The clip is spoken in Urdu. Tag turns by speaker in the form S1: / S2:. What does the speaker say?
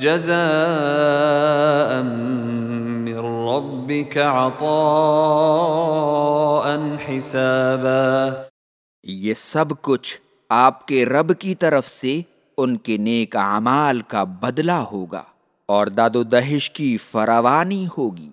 S1: جزاء من ربك عطاء حسابا.
S2: یہ سب کچھ آپ کے رب کی طرف سے ان کے نیک اعمال کا بدلہ ہوگا اور داد و دہش کی فراوانی ہوگی۔